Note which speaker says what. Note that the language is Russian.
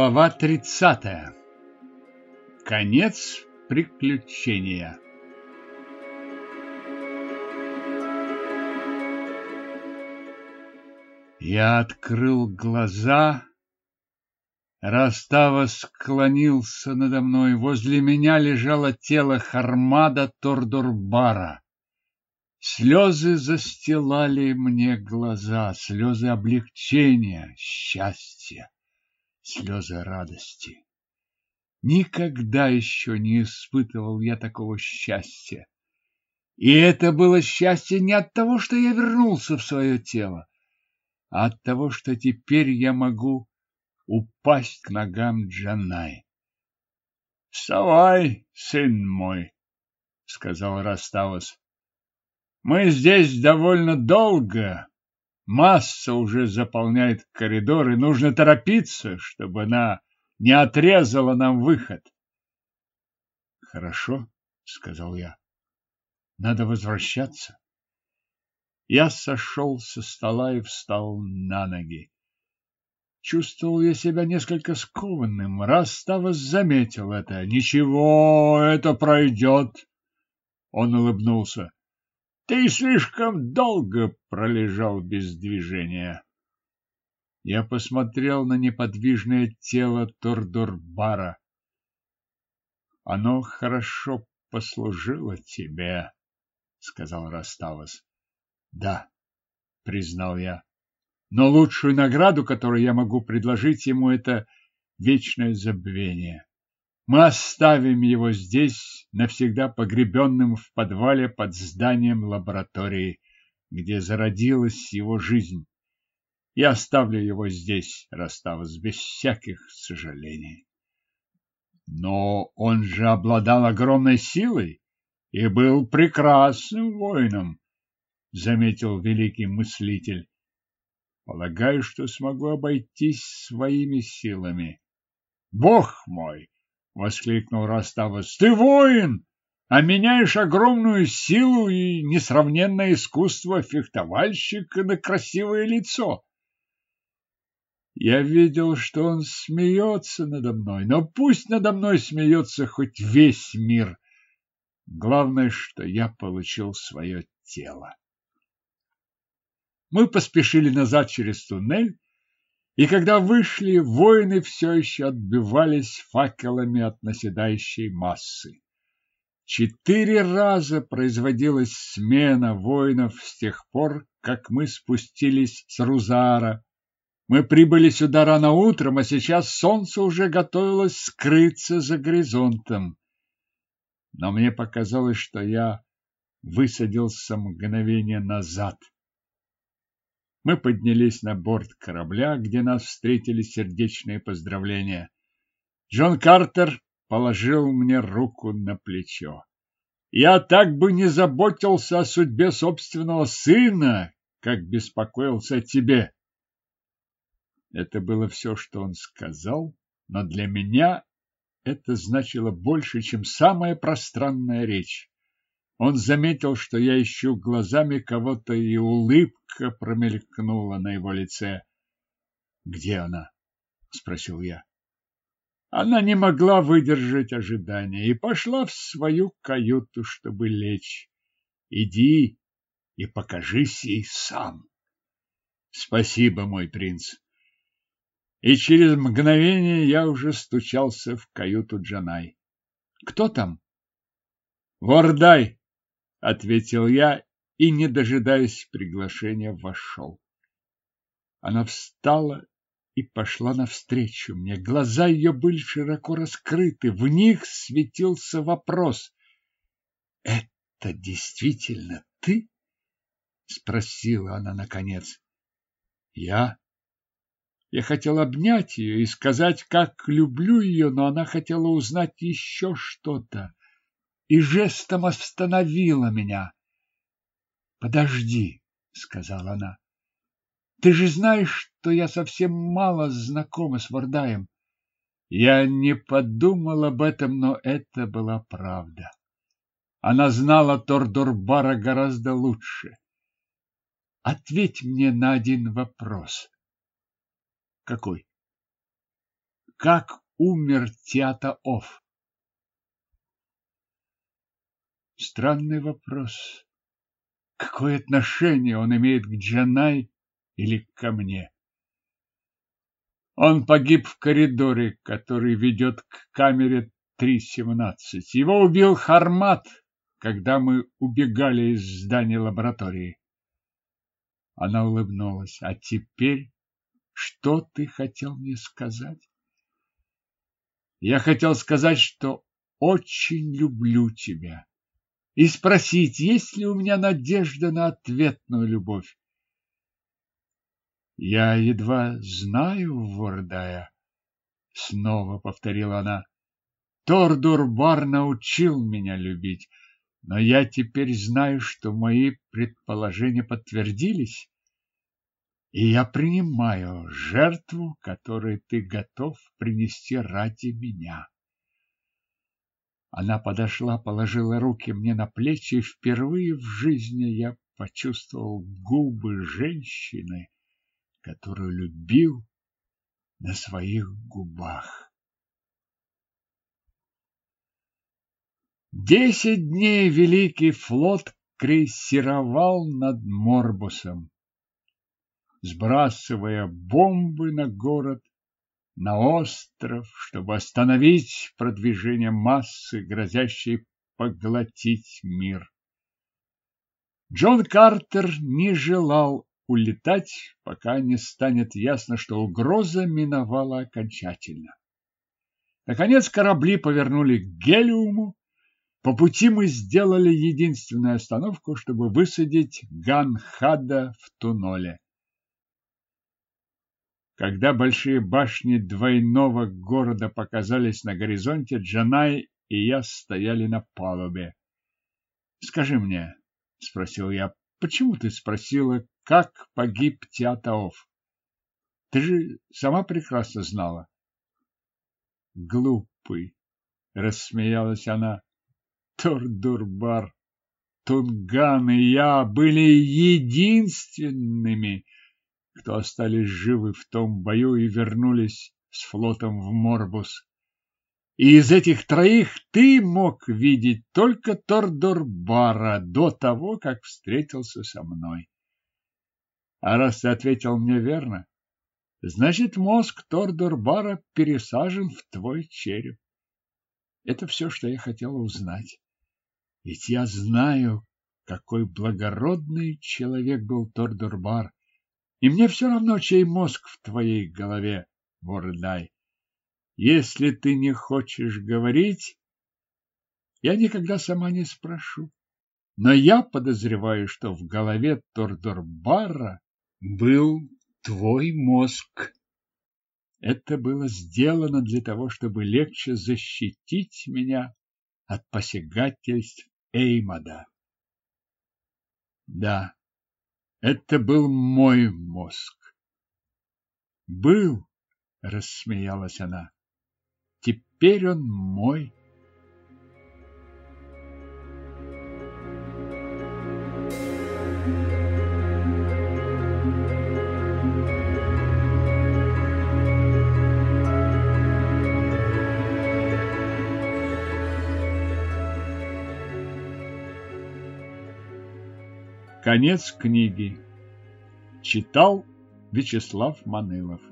Speaker 1: Глава 30. Конец приключения. Я открыл глаза. Растава склонился надо мной. Возле меня лежало тело Хармада Тордорбара. Слезы застилали мне глаза, слезы облегчения, счастья, слезы радости. Никогда еще не испытывал я такого счастья. И это было счастье не от того, что я вернулся в свое тело, а от того, что теперь я могу упасть к ногам Джанай. — Вставай, сын мой, — сказал Раставос. Мы здесь довольно долго. Масса уже заполняет коридор, и нужно торопиться, чтобы она не отрезала нам выход. Хорошо, сказал я. Надо возвращаться. Я сошел со стола и встал на ноги. Чувствовал я себя несколько скованным. Раставос заметил это. Ничего, это пройдет. Он улыбнулся. Ты слишком долго пролежал без движения. Я посмотрел на неподвижное тело Тордорбара. Оно хорошо послужило тебе, сказал Раставос. Да, признал я. Но лучшую награду, которую я могу предложить ему, это вечное забвение. Мы оставим его здесь, навсегда погребенным в подвале под зданием лаборатории, где зародилась его жизнь. Я оставлю его здесь, Раставос, без всяких сожалений. Но он же обладал огромной силой и был прекрасным воином, заметил великий мыслитель. Полагаю, что смогу обойтись своими силами. Бог мой! — воскликнул Раставос. — Ты воин, а меняешь огромную силу и несравненное искусство фехтовальщика на красивое лицо. Я видел, что он смеется надо мной, но пусть надо мной смеется хоть весь мир. Главное, что я получил свое тело. Мы поспешили назад через туннель, и когда вышли, воины все еще отбивались факелами от наседающей массы. Четыре раза производилась смена воинов с тех пор, как мы спустились с Рузара. Мы прибыли сюда рано утром, а сейчас солнце уже готовилось скрыться за горизонтом. Но мне показалось, что я высадился мгновение назад. Мы поднялись на борт корабля, где нас встретили сердечные поздравления. Джон Картер положил мне руку на плечо. Я так бы не заботился о судьбе собственного сына, как беспокоился о тебе. Это было все, что он сказал, но для меня это значило больше, чем самая пространная речь. Он заметил, что я ищу глазами кого-то, и улыбка промелькнула на его лице. «Где она?» — спросил я. Она не могла выдержать ожидания и пошла в свою каюту, чтобы лечь. Иди и покажись ей сам. Спасибо, мой принц. И через мгновение я уже стучался в каюту Джанай. Кто там? Вордай, — ответил я и, не дожидаясь приглашения, вошел. Она встала и пошла навстречу мне. Глаза ее были широко раскрыты, в них светился вопрос. — Это действительно ты? — спросила она наконец. — Я? Я хотел обнять ее и сказать, как люблю ее, но она хотела узнать еще что-то и жестом остановила меня. «Подожди», — сказала она. «Ты же знаешь, что я совсем мало знакома с Вардаем». Я не подумал об этом, но это была правда. Она знала Тордорбара гораздо лучше. Ответь мне на один вопрос. Какой? как умер Театаоф? Странный вопрос. Какое отношение он имеет к Джанай или ко мне? Он погиб в коридоре, который ведет к камере 3.17. Его убил Хармат, когда мы убегали из здания лаборатории. Она улыбнулась. А теперь что ты хотел мне сказать? Я хотел сказать, что очень люблю тебя. И спросить, есть ли у меня надежда на ответную любовь. Я едва знаю, Вордая, снова повторила она. Тордурбар научил меня любить, но я теперь знаю, что мои предположения подтвердились. И я принимаю жертву, которую ты готов принести ради меня. Она подошла, положила руки мне на плечи, и впервые в жизни я почувствовал губы женщины, которую любил на своих губах. Десять дней Великий флот крейсировал над Морбусом сбрасывая бомбы на город, на остров, чтобы остановить продвижение массы, грозящей поглотить мир. Джон Картер не желал улетать, пока не станет ясно, что угроза миновала окончательно. Наконец корабли повернули к Гелиуму. По пути мы сделали единственную остановку, чтобы высадить Ганхада в Туноле. Когда большие башни двойного города показались на горизонте, Джанай и я стояли на палубе. «Скажи мне», — спросил я, — «почему ты спросила, как погиб Театаоф? Ты же сама прекрасно знала». «Глупый», — рассмеялась она, — «Тордурбар, Тунган и я были единственными, кто остались живы в том бою и вернулись с флотом в Морбус. И из этих троих ты мог видеть только Тордорбара до того, как встретился со мной. А раз ты ответил мне верно, значит, мозг Тордорбара пересажен в твой череп. Это все, что я хотела узнать. Ведь я знаю, какой благородный человек был Тордорбар, и мне все равно, чей мозг в твоей голове, Вордай. Если ты не хочешь говорить, я никогда сама не спрошу. Но я подозреваю, что в голове Тордорбара был твой мозг. Это было сделано для того, чтобы легче защитить меня от посягательств Эймада. Да, это был мой мозг. Был, рассмеялась она. Теперь он мой. Конец книги. Читал Вячеслав Манылов.